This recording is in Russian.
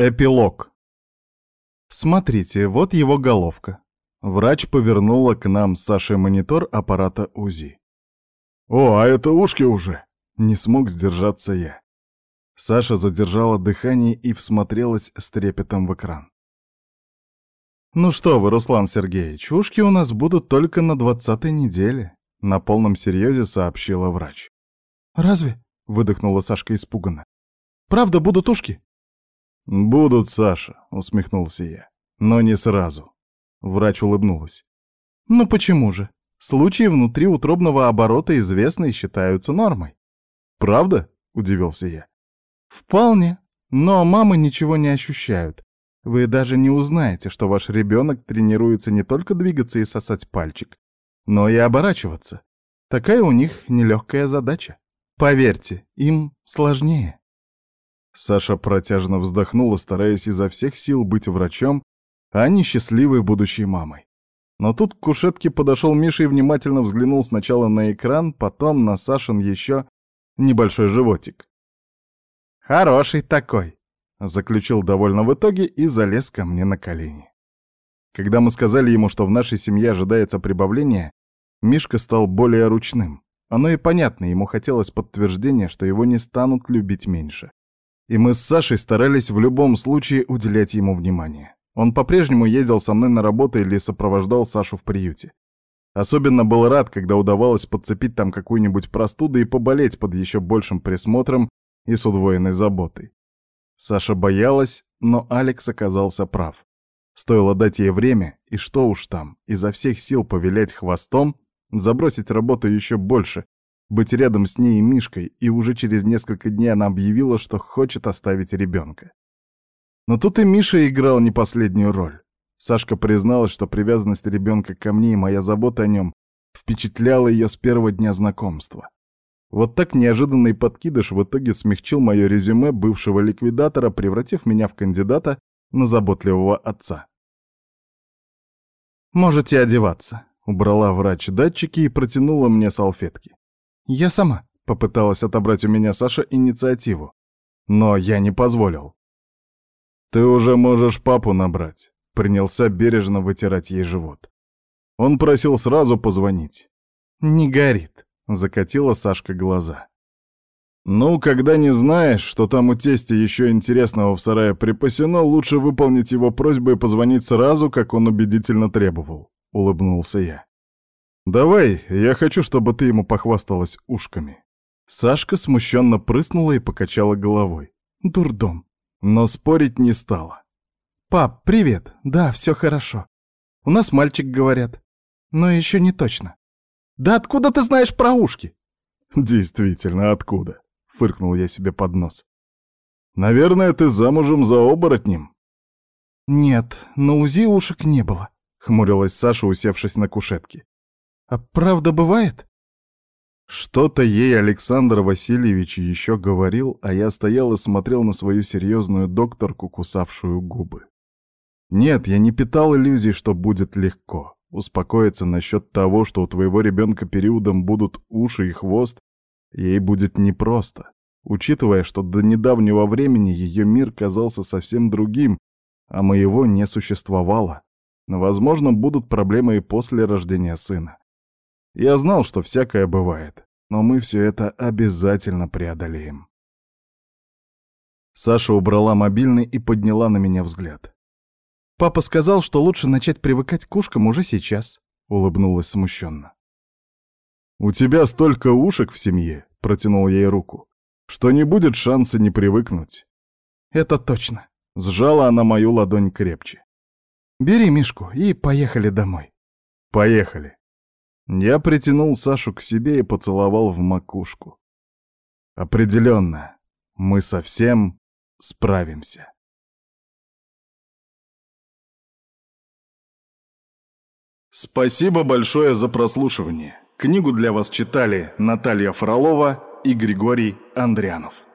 Эпилог. Смотрите, вот его головка. Врач повернула к нам с Сашей монитор аппарата УЗИ. «О, а это ушки уже!» Не смог сдержаться я. Саша задержала дыхание и всмотрелась с трепетом в экран. «Ну что вы, Руслан Сергеевич, ушки у нас будут только на двадцатой неделе», — на полном серьезе сообщила врач. «Разве?» — выдохнула Сашка испуганно. «Правда будут ушки?» «Будут, Саша», — усмехнулся я. «Но не сразу». Врач улыбнулась. «Ну почему же? Случаи внутриутробного оборота известны и считаются нормой». «Правда?» — удивился я. «Вполне. Но мамы ничего не ощущают. Вы даже не узнаете, что ваш ребенок тренируется не только двигаться и сосать пальчик, но и оборачиваться. Такая у них нелегкая задача. Поверьте, им сложнее». Саша протяжно вздохнула, стараясь изо всех сил быть врачом, а не счастливой будущей мамой. Но тут к кушетке подошел Миша и внимательно взглянул сначала на экран, потом на Сашин еще небольшой животик. «Хороший такой», — заключил довольно в итоге и залез ко мне на колени. Когда мы сказали ему, что в нашей семье ожидается прибавление, Мишка стал более ручным. Оно и понятно, ему хотелось подтверждения, что его не станут любить меньше и мы с Сашей старались в любом случае уделять ему внимание. Он по-прежнему ездил со мной на работу или сопровождал Сашу в приюте. Особенно был рад, когда удавалось подцепить там какую-нибудь простуду и поболеть под еще большим присмотром и с удвоенной заботой. Саша боялась, но Алекс оказался прав. Стоило дать ей время, и что уж там, изо всех сил повилять хвостом, забросить работу еще больше, быть рядом с ней и Мишкой, и уже через несколько дней она объявила, что хочет оставить ребенка. Но тут и Миша играл не последнюю роль. Сашка призналась, что привязанность ребенка ко мне и моя забота о нем впечатляла ее с первого дня знакомства. Вот так неожиданный подкидыш в итоге смягчил мое резюме бывшего ликвидатора, превратив меня в кандидата на заботливого отца. «Можете одеваться», — убрала врач датчики и протянула мне салфетки. «Я сама», — попыталась отобрать у меня Саша инициативу. Но я не позволил. «Ты уже можешь папу набрать», — принялся бережно вытирать ей живот. Он просил сразу позвонить. «Не горит», — закатила Сашка глаза. «Ну, когда не знаешь, что там у тестя еще интересного в сарае припасено, лучше выполнить его просьбу и позвонить сразу, как он убедительно требовал», — улыбнулся я. «Давай, я хочу, чтобы ты ему похвасталась ушками». Сашка смущенно прыснула и покачала головой. «Дурдом». Но спорить не стала. «Пап, привет. Да, все хорошо. У нас мальчик, говорят. Но еще не точно». «Да откуда ты знаешь про ушки?» «Действительно, откуда?» — фыркнул я себе под нос. «Наверное, ты замужем за оборотнем?» «Нет, на УЗИ ушек не было», — хмурилась Саша, усевшись на кушетке. А правда бывает? Что-то ей Александр Васильевич еще говорил, а я стоял и смотрел на свою серьезную докторку, кусавшую губы. Нет, я не питал иллюзий, что будет легко. Успокоиться насчет того, что у твоего ребенка периодом будут уши и хвост, ей будет непросто, учитывая, что до недавнего времени ее мир казался совсем другим, а моего не существовало. Но, возможно, будут проблемы и после рождения сына. Я знал, что всякое бывает, но мы все это обязательно преодолеем. Саша убрала мобильный и подняла на меня взгляд. «Папа сказал, что лучше начать привыкать к ушкам уже сейчас», — улыбнулась смущенно. «У тебя столько ушек в семье», — протянул ей руку, «что не будет шанса не привыкнуть». «Это точно», — сжала она мою ладонь крепче. «Бери Мишку и поехали домой». «Поехали». Я притянул Сашу к себе и поцеловал в макушку. Определенно, мы совсем справимся. Спасибо большое за прослушивание. Книгу для вас читали Наталья Фролова и Григорий Андрянов.